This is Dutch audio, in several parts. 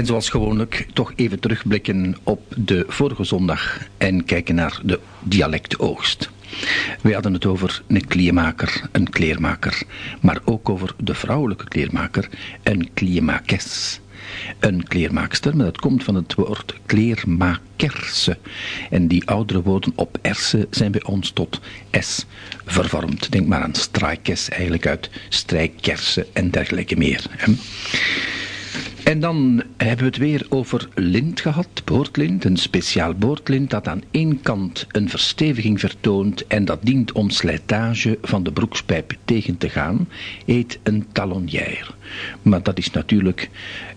En zoals gewoonlijk toch even terugblikken op de vorige zondag en kijken naar de dialectoogst. We hadden het over een kleermaker, een kleermaker, maar ook over de vrouwelijke kleermaker, een kleermakes. Een kleermaakster, maar dat komt van het woord kleermakerse. En die oudere woorden op erse zijn bij ons tot s vervormd. Denk maar aan strijkes, eigenlijk uit strijkkersen en dergelijke meer. Hè. En dan hebben we het weer over lint gehad, boordlint, een speciaal boordlint dat aan één kant een versteviging vertoont en dat dient om slijtage van de broekspijp tegen te gaan, heet een talonnière. Maar dat is natuurlijk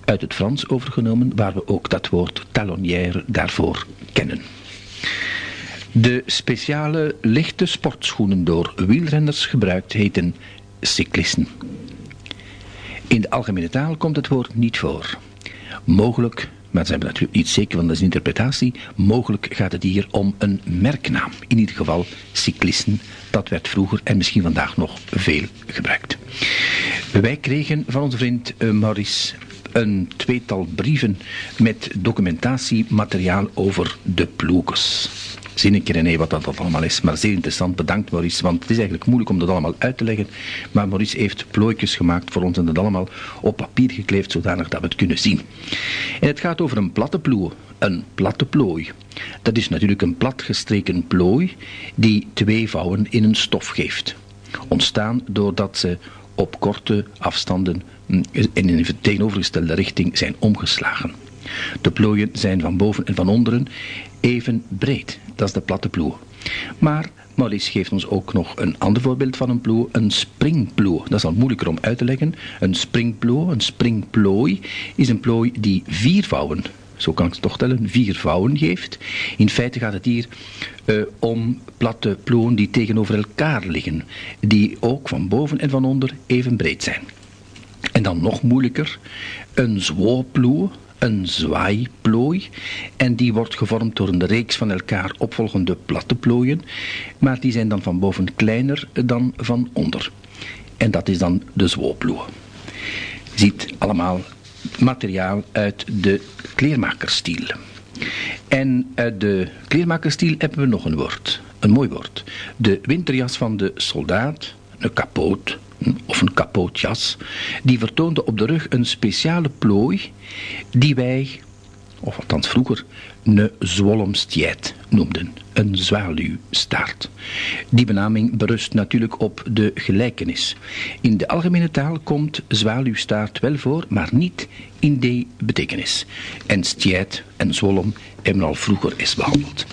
uit het Frans overgenomen, waar we ook dat woord talonnière daarvoor kennen. De speciale lichte sportschoenen door wielrenners gebruikt heten cyclisten. In de algemene taal komt het woord niet voor. Mogelijk, maar zijn we natuurlijk niet zeker, want dat is interpretatie. Mogelijk gaat het hier om een merknaam. In ieder geval cyclisten. Dat werd vroeger en misschien vandaag nog veel gebruikt. Wij kregen van onze vriend eh, Maurice een tweetal brieven met documentatiemateriaal over de ploekes. Keer René wat dat allemaal is. Maar zeer interessant. Bedankt Maurice. Want het is eigenlijk moeilijk om dat allemaal uit te leggen. Maar Maurice heeft plooitjes gemaakt voor ons en dat allemaal op papier gekleefd zodanig dat we het kunnen zien. En het gaat over een platte ploe. Een platte plooi. Dat is natuurlijk een platgestreken plooi die twee vouwen in een stof geeft. Ontstaan doordat ze op korte afstanden mm, in een tegenovergestelde richting zijn omgeslagen. De plooien zijn van boven en van onderen even breed. Dat is de platte ploeg. Maar Maurice geeft ons ook nog een ander voorbeeld van een ploeg, een springploeg. Dat is al moeilijker om uit te leggen. Een springploeg, een springplooi, is een plooi die vier vouwen, zo kan ik het toch tellen, vier vouwen geeft. In feite gaat het hier uh, om platte ploegen die tegenover elkaar liggen, die ook van boven en van onder even breed zijn. En dan nog moeilijker, een zwoopploeg, een zwaaiplooi en die wordt gevormd door een reeks van elkaar opvolgende platte plooien, maar die zijn dan van boven kleiner dan van onder. En dat is dan de zwooploe. Ziet allemaal materiaal uit de kleermakerstiel. En uit de kleermakerstiel hebben we nog een woord, een mooi woord. De winterjas van de soldaat, een kapoot, of een kapootjas, die vertoonde op de rug een speciale plooi die wij, of althans vroeger, een zwollemstjeit noemden, een zwaluwstaart. Die benaming berust natuurlijk op de gelijkenis. In de algemene taal komt zwaluwstaart wel voor, maar niet in die betekenis. En stjeit en zwolm hebben al vroeger eens behandeld.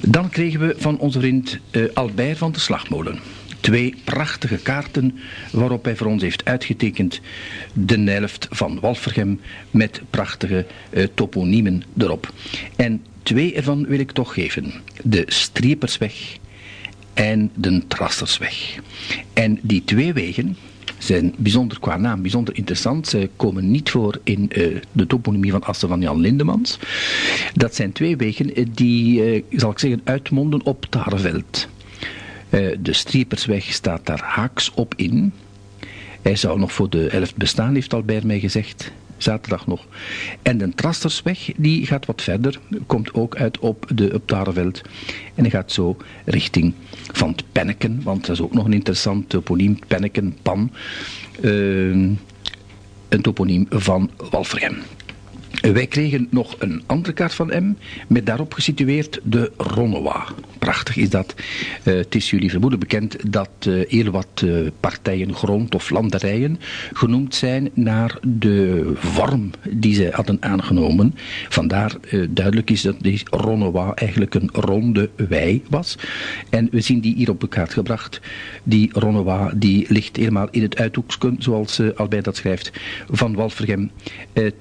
Dan kregen we van onze vriend uh, Albert van de Slagmolen twee prachtige kaarten waarop hij voor ons heeft uitgetekend de helft van Walvergem met prachtige uh, toponiemen erop. En twee ervan wil ik toch geven. De Streepersweg en de Trassersweg. En die twee wegen zijn bijzonder qua naam, bijzonder interessant. Ze komen niet voor in uh, de toponymie van Assen van Jan Lindemans. Dat zijn twee wegen die, uh, zal ik zeggen, uitmonden op Tareveld. Eh, de Striepersweg staat daar haaks op in. Hij zou nog voor de helft bestaan, heeft Albert mij gezegd. Zaterdag nog. En de Trastersweg, die gaat wat verder. Komt ook uit op de op En hij gaat zo richting van het Penneken. Want dat is ook nog een interessant toponiem. Penneken, Pan. Uh, een toponiem van Walfrem. Wij kregen nog een andere kaart van M, met daarop gesitueerd de Ronnewa. Prachtig is dat. Uh, het is jullie vermoeden bekend dat uh, heel wat uh, partijen grond of landerijen genoemd zijn naar de vorm die ze hadden aangenomen. Vandaar duidelijk is dat die Ronnewa eigenlijk een ronde wei was. En we zien die hier op de kaart gebracht. Die Ronnewa die ligt helemaal in het uithoeksken, zoals Albert dat schrijft, van Walvergem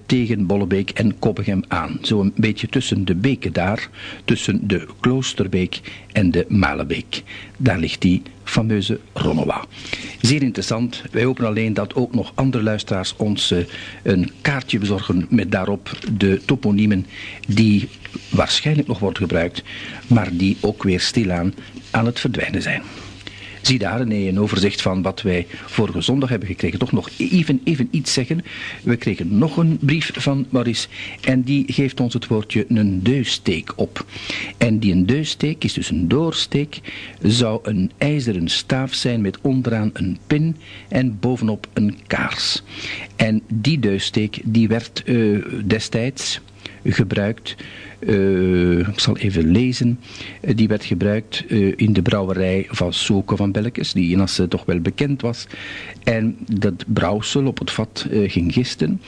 tegen Bollebeek en Koppegem aan. Zo een beetje tussen de beken daar, tussen de Kloosterbeek en de Malenbeek. Daar ligt die fameuze Ronnewa. Zeer interessant. Wij hopen alleen dat ook nog andere luisteraars ons uh, een kaartje bezorgen met daarop de toponiemen die waarschijnlijk nog worden gebruikt, maar die ook weer stilaan aan het verdwijnen zijn. Zie daar nee, een overzicht van wat wij vorige zondag hebben gekregen. Toch nog even, even iets zeggen. We kregen nog een brief van Maurice en die geeft ons het woordje een deussteek op. En die een deussteek is dus een doorsteek, zou een ijzeren staaf zijn met onderaan een pin en bovenop een kaars. En die deussteek die werd uh, destijds gebruikt uh, ik zal even lezen. Uh, die werd gebruikt uh, in de brouwerij van Soke van Belkes, die in Assen toch wel bekend was. En dat brouwsel op het vat ging gisten.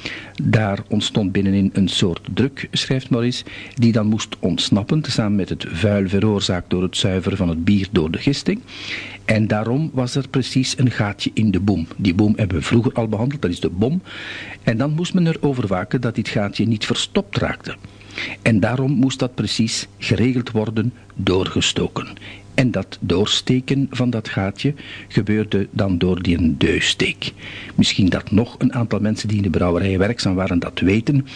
Daar ontstond binnenin een soort druk, schrijft Maurice, die dan moest ontsnappen, samen met het vuil veroorzaakt door het zuiveren van het bier door de gisting. En daarom was er precies een gaatje in de boom. Die boom hebben we vroeger al behandeld, dat is de bom. En dan moest men erover waken dat dit gaatje niet verstopt raakte. En daarom moest dat precies geregeld worden doorgestoken. En dat doorsteken van dat gaatje gebeurde dan door die een deussteek. Misschien dat nog een aantal mensen die in de brouwerij werkzaam waren dat weten.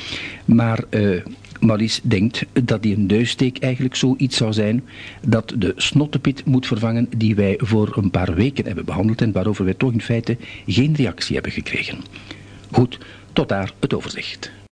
Maar uh, Maurice denkt dat die een deussteek eigenlijk zoiets zou zijn dat de snottepiet moet vervangen die wij voor een paar weken hebben behandeld en waarover wij toch in feite geen reactie hebben gekregen. Goed, tot daar het overzicht.